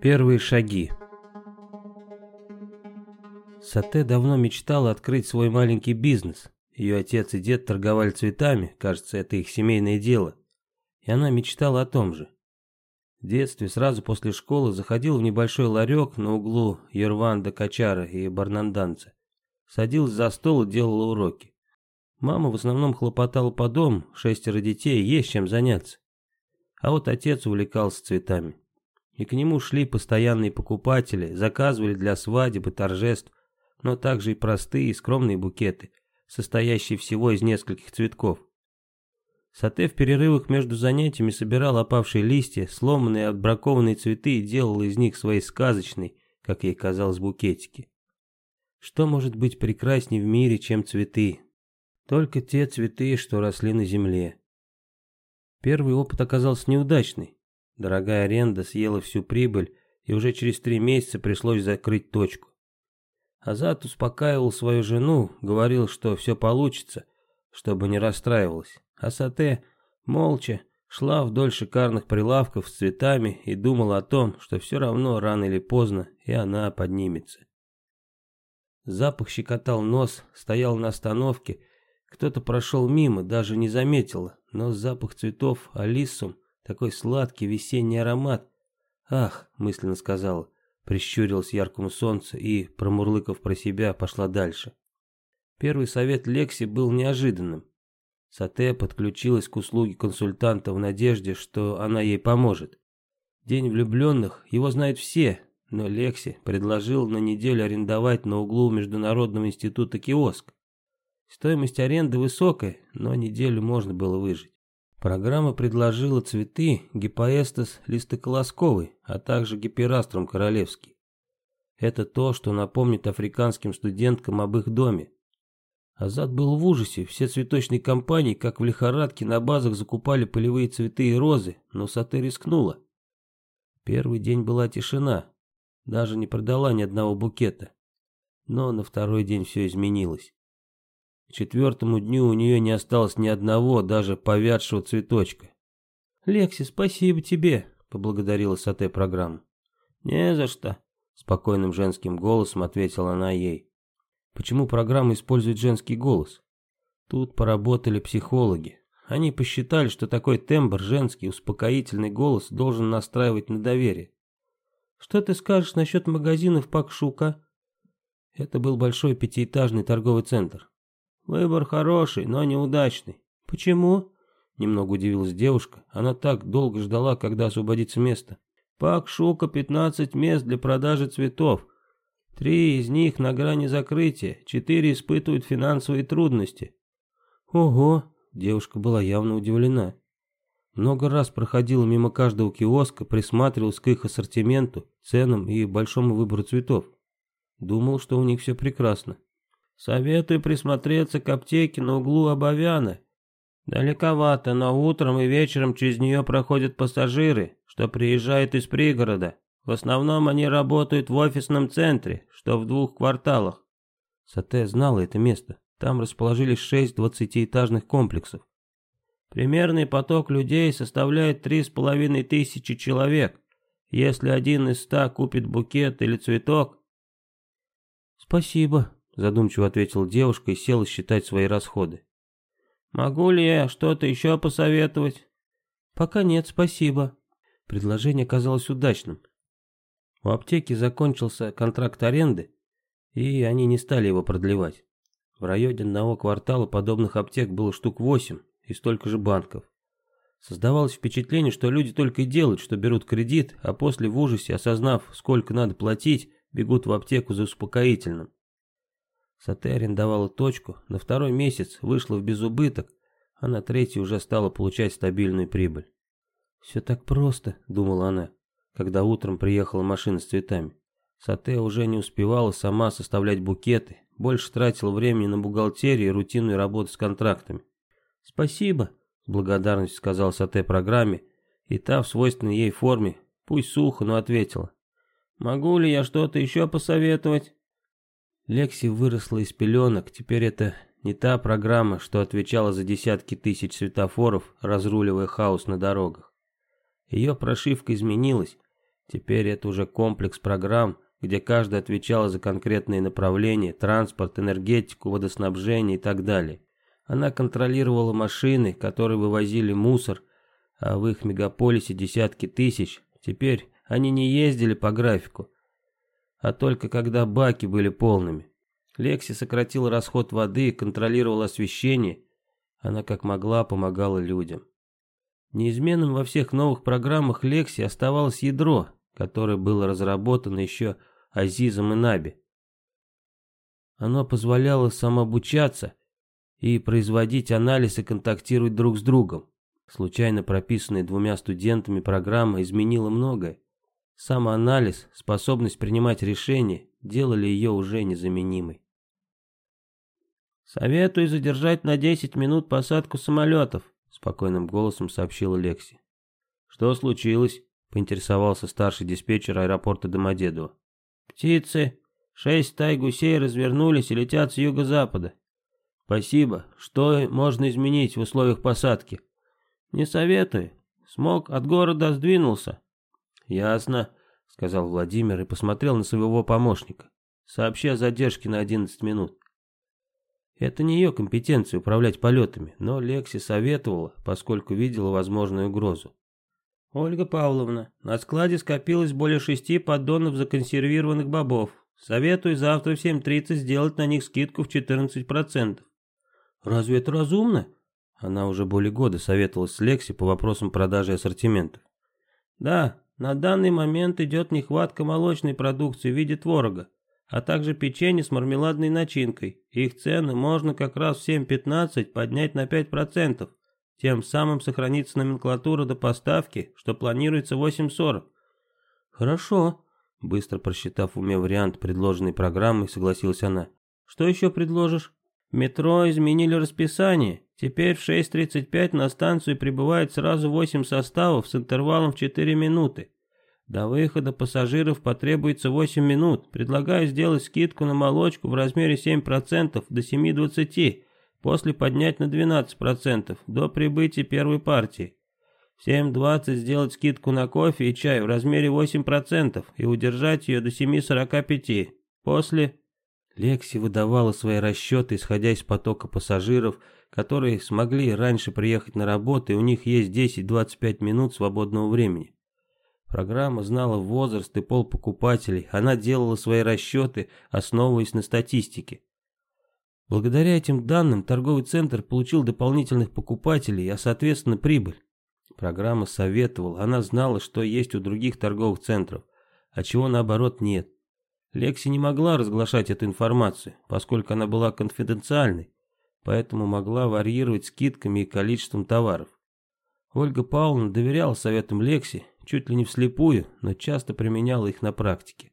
Первые шаги. Сате давно мечтала открыть свой маленький бизнес. Ее отец и дед торговали цветами, кажется, это их семейное дело. И она мечтала о том же. В детстве, сразу после школы, заходил в небольшой ларек на углу Ерванда Качара и Барнанданца. Садилась за стол и делала уроки. Мама в основном хлопотала по дому, шестеро детей, есть чем заняться. А вот отец увлекался цветами. И к нему шли постоянные покупатели, заказывали для свадеб и торжеств, но также и простые и скромные букеты, состоящие всего из нескольких цветков. Сате в перерывах между занятиями собирал опавшие листья, сломанные отбракованные цветы и делал из них свои сказочные, как ей казалось, букетики. Что может быть прекрасней в мире, чем цветы? Только те цветы, что росли на земле. Первый опыт оказался неудачный. Дорогая аренда съела всю прибыль, и уже через три месяца пришлось закрыть точку. Азат успокаивал свою жену, говорил, что все получится, чтобы не расстраивалась. А Сате, молча, шла вдоль шикарных прилавков с цветами и думала о том, что все равно рано или поздно и она поднимется. Запах щекотал нос, стоял на остановке, кто-то прошел мимо, даже не заметила, но запах цветов алисум такой сладкий весенний аромат. «Ах!» — мысленно сказала, прищурилась яркому солнцу и, промурлыкав про себя, пошла дальше. Первый совет Лекси был неожиданным. Сате подключилась к услуге консультанта в надежде, что она ей поможет. День влюбленных, его знают все, но Лекси предложил на неделю арендовать на углу Международного института киоск. Стоимость аренды высокая, но неделю можно было выжить. Программа предложила цветы гипоэстас листоколосковый, а также гипераструм королевский. Это то, что напомнит африканским студенткам об их доме. Азат был в ужасе, все цветочные компании, как в лихорадке, на базах закупали полевые цветы и розы, но Сате рискнула. Первый день была тишина, даже не продала ни одного букета. Но на второй день все изменилось. К четвертому дню у нее не осталось ни одного, даже повядшего цветочка. «Лекси, спасибо тебе», — поблагодарила Сате программу. «Не за что», — спокойным женским голосом ответила она ей. Почему программа использует женский голос? Тут поработали психологи. Они посчитали, что такой тембр, женский, успокоительный голос должен настраивать на доверие. «Что ты скажешь насчет магазинов Пакшука?» Это был большой пятиэтажный торговый центр. Выбор хороший, но неудачный. Почему? Немного удивилась девушка. Она так долго ждала, когда освободится место. Пак Шука 15 мест для продажи цветов. Три из них на грани закрытия, четыре испытывают финансовые трудности. Ого, девушка была явно удивлена. Много раз проходила мимо каждого киоска, присматривалась к их ассортименту, ценам и большому выбору цветов. Думал, что у них все прекрасно. Советую присмотреться к аптеке на углу Абовяна. Далековато, но утром и вечером через нее проходят пассажиры, что приезжают из пригорода. В основном они работают в офисном центре, что в двух кварталах. Сате знала это место. Там расположились шесть двадцатиэтажных комплексов. Примерный поток людей составляет три с половиной тысячи человек. Если один из ста купит букет или цветок... «Спасибо», задумчиво ответила девушка и села считать свои расходы. «Могу ли я что-то еще посоветовать?» «Пока нет, спасибо». Предложение оказалось удачным. У аптеки закончился контракт аренды, и они не стали его продлевать. В районе одного квартала подобных аптек было штук восемь и столько же банков. Создавалось впечатление, что люди только и делают, что берут кредит, а после в ужасе, осознав, сколько надо платить, бегут в аптеку за успокоительным. Сате арендовала точку, на второй месяц вышла в безубыток, а на третий уже стала получать стабильную прибыль. «Все так просто», — думала она, когда утром приехала машина с цветами. Сате уже не успевала сама составлять букеты, больше тратила времени на бухгалтерию и рутинную работу с контрактами. «Спасибо», — с благодарностью сказал Сате программе, и та в свойственной ей форме, пусть сухо, но ответила. «Могу ли я что-то еще посоветовать?» Лекси выросла из пеленок, теперь это не та программа, что отвечала за десятки тысяч светофоров, разруливая хаос на дорогах. Ее прошивка изменилась. Теперь это уже комплекс программ, где каждая отвечала за конкретные направления, транспорт, энергетику, водоснабжение и так далее. Она контролировала машины, которые вывозили мусор, а в их мегаполисе десятки тысяч. Теперь они не ездили по графику, а только когда баки были полными. Лекси сократила расход воды, контролировала освещение. Она как могла помогала людям. Неизменным во всех новых программах Лекси оставалось ядро, которое было разработано еще Азизом и Наби. Оно позволяло самообучаться и производить анализ и контактировать друг с другом. Случайно прописанная двумя студентами программа изменила многое. Самоанализ, способность принимать решения делали ее уже незаменимой. «Советую задержать на 10 минут посадку самолетов», спокойным голосом сообщила Лекси. «Что случилось?» поинтересовался старший диспетчер аэропорта Домодедово. «Птицы. Шесть тай гусей развернулись и летят с юго-запада. Спасибо. Что можно изменить в условиях посадки?» «Не советую. Смог от города сдвинулся». «Ясно», — сказал Владимир и посмотрел на своего помощника. «Сообщи о задержке на 11 минут». Это не ее компетенция управлять полетами, но Лекси советовала, поскольку видела возможную угрозу. «Ольга Павловна, на складе скопилось более шести поддонов законсервированных бобов. Советую завтра в 7.30 сделать на них скидку в 14%. «Разве это разумно?» Она уже более года советовалась с Лекси по вопросам продажи ассортиментов. «Да, на данный момент идет нехватка молочной продукции в виде творога а также печенье с мармеладной начинкой. Их цены можно как раз в 7.15 поднять на 5%. Тем самым сохранится номенклатура до поставки, что планируется 8.40. Хорошо. Быстро просчитав в уме вариант предложенной программы, согласилась она. Что еще предложишь? Метро изменили расписание. Теперь в 6.35 на станцию прибывает сразу 8 составов с интервалом в 4 минуты. До выхода пассажиров потребуется 8 минут. Предлагаю сделать скидку на молочку в размере 7% до 7,20, после поднять на 12% до прибытия первой партии. В 7.20 сделать скидку на кофе и чай в размере 8% и удержать ее до 7.45. После... Лекси выдавала свои расчеты, исходя из потока пассажиров, которые смогли раньше приехать на работу, и у них есть 10-25 минут свободного времени. Программа знала возраст и пол покупателей, она делала свои расчеты, основываясь на статистике. Благодаря этим данным торговый центр получил дополнительных покупателей, а соответственно прибыль. Программа советовала, она знала, что есть у других торговых центров, а чего наоборот нет. Лекси не могла разглашать эту информацию, поскольку она была конфиденциальной, поэтому могла варьировать скидками и количеством товаров. Ольга Павловна доверяла советам Лекси чуть ли не вслепую, но часто применяла их на практике.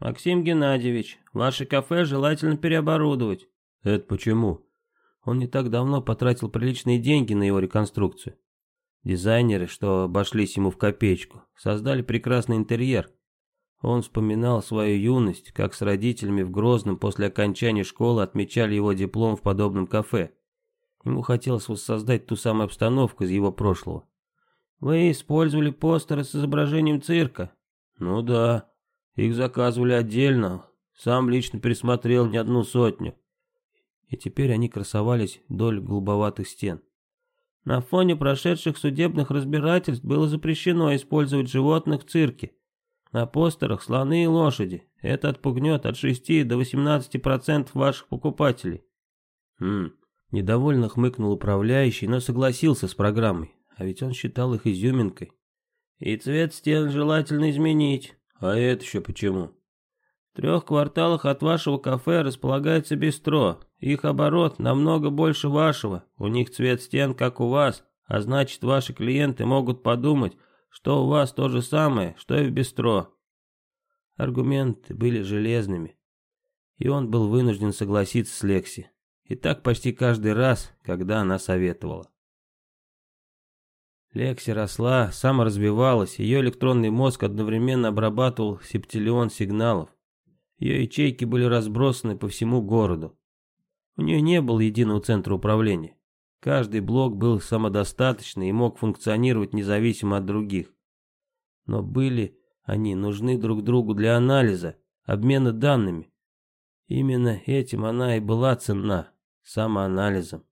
«Максим Геннадьевич, ваше кафе желательно переоборудовать». «Это почему?» Он не так давно потратил приличные деньги на его реконструкцию. Дизайнеры, что обошлись ему в копеечку, создали прекрасный интерьер. Он вспоминал свою юность, как с родителями в Грозном после окончания школы отмечали его диплом в подобном кафе. Ему хотелось воссоздать ту самую обстановку из его прошлого. Вы использовали постеры с изображением цирка? Ну да, их заказывали отдельно. Сам лично пересмотрел не одну сотню. И теперь они красовались вдоль голубоватых стен. На фоне прошедших судебных разбирательств было запрещено использовать животных в цирке. На постерах слоны и лошади. Это отпугнет от 6 до 18% ваших покупателей. Хм, недовольно хмыкнул управляющий, но согласился с программой а ведь он считал их изюминкой. И цвет стен желательно изменить. А это еще почему? В трех кварталах от вашего кафе располагается бистро. Их оборот намного больше вашего. У них цвет стен, как у вас, а значит ваши клиенты могут подумать, что у вас то же самое, что и в бистро. Аргументы были железными. И он был вынужден согласиться с Лекси. И так почти каждый раз, когда она советовала. Лекси росла, саморазвивалась, ее электронный мозг одновременно обрабатывал септиллион сигналов. Ее ячейки были разбросаны по всему городу. У нее не было единого центра управления. Каждый блок был самодостаточный и мог функционировать независимо от других. Но были Они нужны друг другу для анализа, обмена данными. Именно этим она и была ценна, самоанализом.